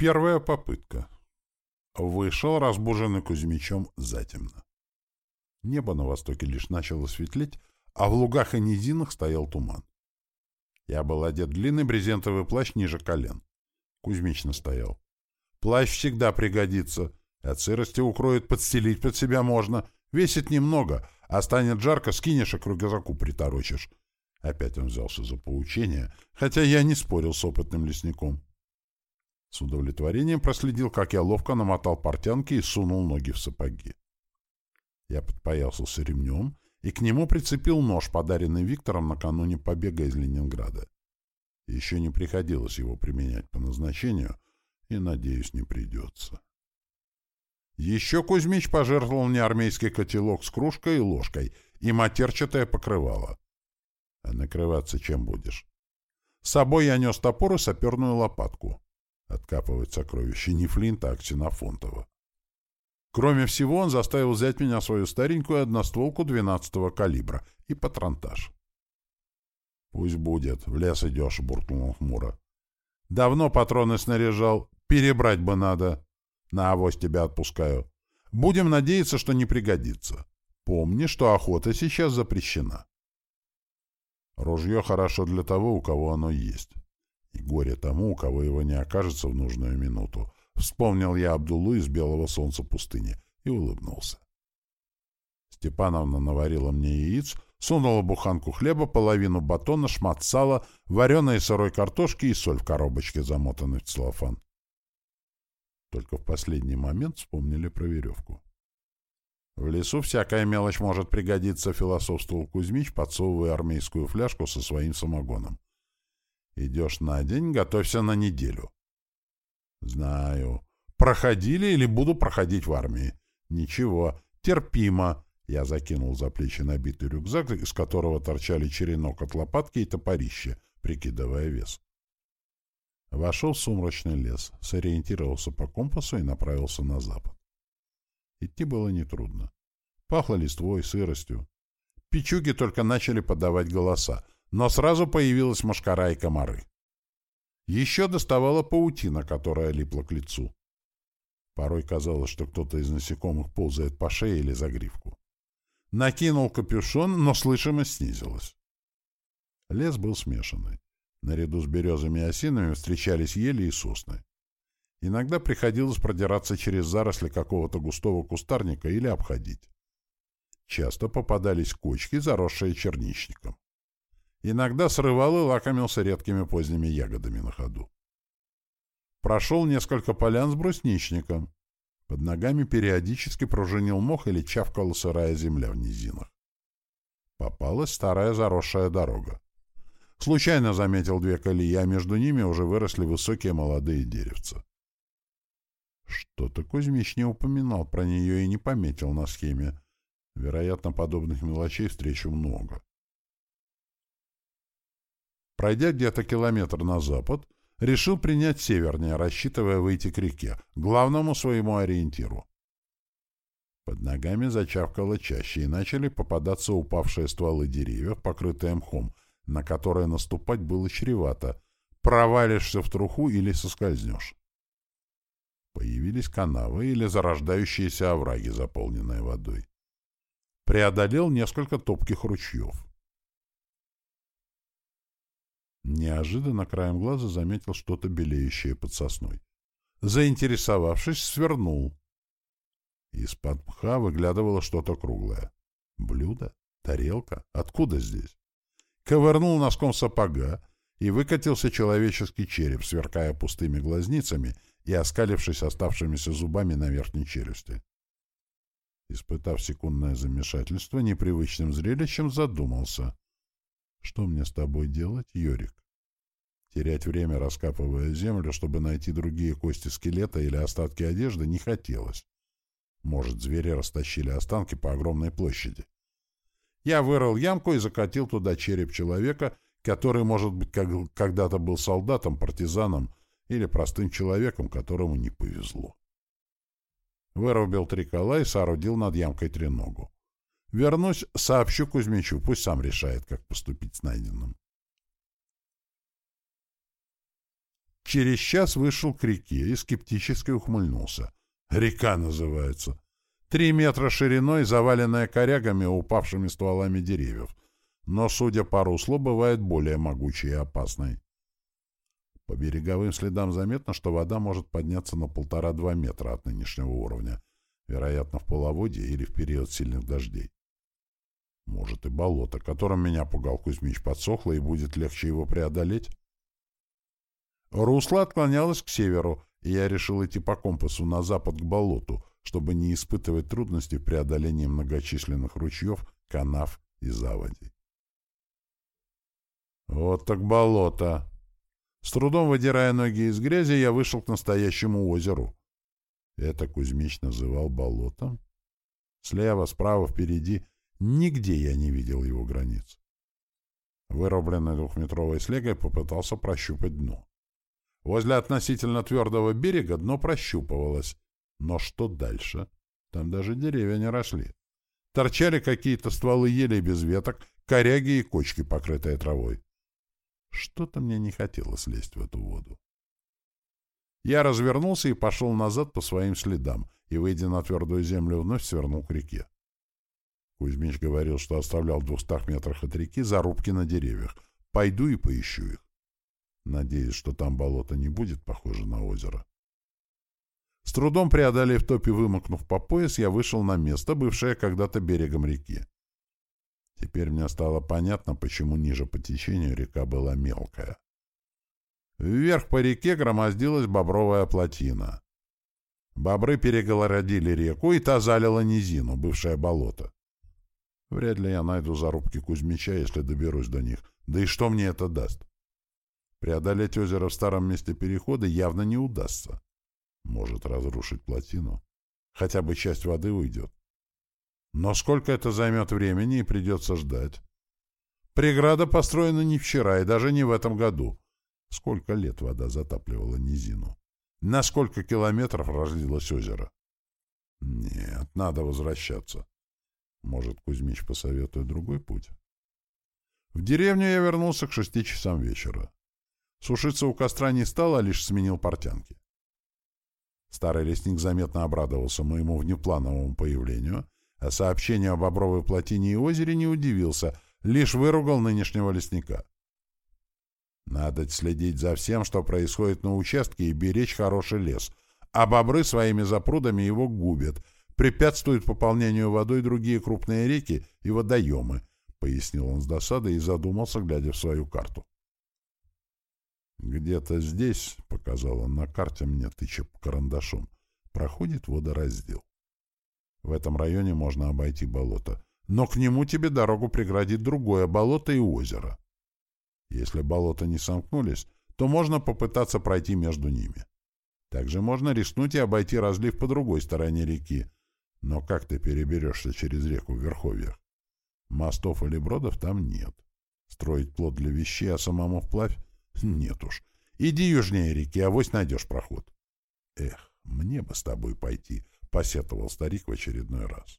Первая попытка. Вышел, разбуженный Кузьмичом, затемно. Небо на востоке лишь начало светлеть, а в лугах и низинах стоял туман. Я был одет в длинный брезентовый плащ ниже колен. Кузьмич настоял. Плащ всегда пригодится. От сырости укроет, подстелить под себя можно. Весит немного, а станет жарко, скинешь и к рюкзаку приторочишь. Опять он взялся за поучение, хотя я не спорил с опытным лесником. С удовлетворением проследил, как я ловко намотал портянки и сунул ноги в сапоги. Я подпоясался ремнем и к нему прицепил нож, подаренный Виктором накануне побега из Ленинграда. Еще не приходилось его применять по назначению, и, надеюсь, не придется. Еще Кузьмич пожертвовал мне армейский котелок с кружкой и ложкой и матерчатое покрывало. А накрываться чем будешь? С собой я нес топор и саперную лопатку. Откапывать сокровища не Флинта, а Ксенофонтова. Кроме всего, он заставил взять меня свою старенькую одностволку 12-го калибра и патронтаж. «Пусть будет, в лес идешь», — буркнул он хмуро. «Давно патроны снаряжал, перебрать бы надо. На авось тебя отпускаю. Будем надеяться, что не пригодится. Помни, что охота сейчас запрещена». Ружье хорошо для того, у кого оно есть. Горе тому, у кого его не окажется в нужную минуту. Вспомнил я Абдулу из белого солнца пустыни и улыбнулся. Степановна наварила мне яиц, сунула буханку хлеба, половину батона, шмат сала, вареной сырой картошки и соль в коробочке, замотанной в целлофан. Только в последний момент вспомнили про веревку. В лесу всякая мелочь может пригодиться, философствовал Кузьмич, подсовывая армейскую фляжку со своим самогоном. Идешь на день, готовься на неделю. Знаю. Проходили или буду проходить в армии? Ничего, терпимо. Я закинул за плечи набитый рюкзак, из которого торчали черенок от лопатки и топорище, прикидывая вес. Вошел в сумрачный лес, сориентировался по компасу и направился на запад. Идти было нетрудно. Пахло листвой, сыростью. Пичуги только начали подавать голоса, но сразу появилась мошкара и комары. Еще доставала паутина, которая липла к лицу. Порой казалось, что кто-то из насекомых ползает по шее или за гривку. Накинул капюшон, но слышимость снизилась. Лес был смешанный. Наряду с березами и осинами встречались ели и сосны. Иногда приходилось продираться через заросли какого-то густого кустарника или обходить. Часто попадались кочки, заросшие черничником. Иногда срывал и лакомился редкими поздними ягодами на ходу. Прошел несколько полян с брусничником. Под ногами периодически пружинил мох или чавкала сырая земля в низинах. Попалась старая заросшая дорога. Случайно заметил две колеи, а между ними уже выросли высокие молодые деревца. Что-то Кузьмич не упоминал про нее и не пометил на схеме. Вероятно, подобных мелочей встречу много. Пройдя где-то километр на запад, решил принять севернее, рассчитывая выйти к реке, главному своему ориентиру. Под ногами зачавкало чаще, и начали попадаться упавшие стволы деревьев, покрытые мхом, на которые наступать было чревато. Провалишься в труху или соскользнешь. Появились канавы или зарождающиеся овраги, заполненные водой. Преодолел несколько топких ручьев. Неожиданно краем глаза заметил что-то белеющее под сосной. Заинтересовавшись, свернул. Из-под мха выглядывало что-то круглое. Блюдо? Тарелка? Откуда здесь? Ковырнул носком сапога, и выкатился человеческий череп, сверкая пустыми глазницами и оскалившись оставшимися зубами на верхней челюсти. Испытав секундное замешательство, непривычным зрелищем задумался. Что мне с тобой делать, Йорик? Терять время, раскапывая землю, чтобы найти другие кости скелета или остатки одежды, не хотелось. Может, звери растащили останки по огромной площади. Я вырыл ямку и закатил туда череп человека, который, может быть, когда-то был солдатом, партизаном или простым человеком, которому не повезло. Вырубил три кола и соорудил над ямкой треногу. Вернусь, сообщу Кузьмичу, пусть сам решает, как поступить с найденным. Через час вышел к реке и скептически ухмыльнулся. Река называется. Три метра шириной, заваленная корягами и упавшими стволами деревьев. Но, судя по руслу, бывает более могучей и опасной. По береговым следам заметно, что вода может подняться на полтора-два метра от нынешнего уровня, вероятно, в половодье или в период сильных дождей. И болото, которым меня пугал Кузьмич, подсохло, и будет легче его преодолеть? Русло отклонялось к северу, и я решил идти по компасу на запад к болоту, чтобы не испытывать трудности в преодолении многочисленных ручьев, канав и заводей. Вот так болото! С трудом выдирая ноги из грязи, я вышел к настоящему озеру. Это Кузьмич называл болотом? Слева, справа, впереди Нигде я не видел его границ. Вырубленной двухметровой слегой попытался прощупать дно. Возле относительно твердого берега дно прощупывалось. Но что дальше? Там даже деревья не росли. Торчали какие-то стволы елей без веток, коряги и кочки, покрытые травой. Что-то мне не хотелось лезть в эту воду. Я развернулся и пошел назад по своим следам, и, выйдя на твердую землю, вновь свернул к реке. Кузьмич говорил, что оставлял в двухстах метрах от реки зарубки на деревьях. Пойду и поищу их. Надеюсь, что там болото не будет похоже на озеро. С трудом преодолев топ и вымокнув по пояс, я вышел на место, бывшее когда-то берегом реки. Теперь мне стало понятно, почему ниже по течению река была мелкая. Вверх по реке громоздилась бобровая плотина. Бобры перегородили реку, и та залила низину, бывшее болото. Вряд ли я найду зарубки Кузьмича, если доберусь до них. Да и что мне это даст? Преодолеть озеро в старом месте перехода явно не удастся. Может разрушить плотину. Хотя бы часть воды уйдет. Но сколько это займет времени и придется ждать? Преграда построена не вчера и даже не в этом году. Сколько лет вода затапливала низину? На сколько километров разлилось озеро? Нет, надо возвращаться. Может, Кузьмич посоветует другой путь? В деревню я вернулся к шести часам вечера. Сушиться у костра не стал, а лишь сменил портянки. Старый лесник заметно обрадовался моему внеплановому появлению, а сообщению об Бобровой плотине и озере не удивился, лишь выругал нынешнего лесника. Надо следить за всем, что происходит на участке, и беречь хороший лес, а бобры своими запрудами его губят — препятствуют пополнению водой другие крупные реки и водоемы, — пояснил он с досадой и задумался, глядя в свою карту. «Где-то здесь, — показал он на карте мне, тыча карандашом, — проходит водораздел. В этом районе можно обойти болото, но к нему тебе дорогу преградит другое болото и озеро. Если болота не сомкнулись, то можно попытаться пройти между ними. Также можно рискнуть и обойти разлив по другой стороне реки, но как ты переберешься через реку в Верховьях? Мостов или бродов там нет. Строить плод для вещей, а самому вплавь? Нет уж. Иди южнее реки, авось найдешь проход. Эх, мне бы с тобой пойти, — посетовал старик в очередной раз.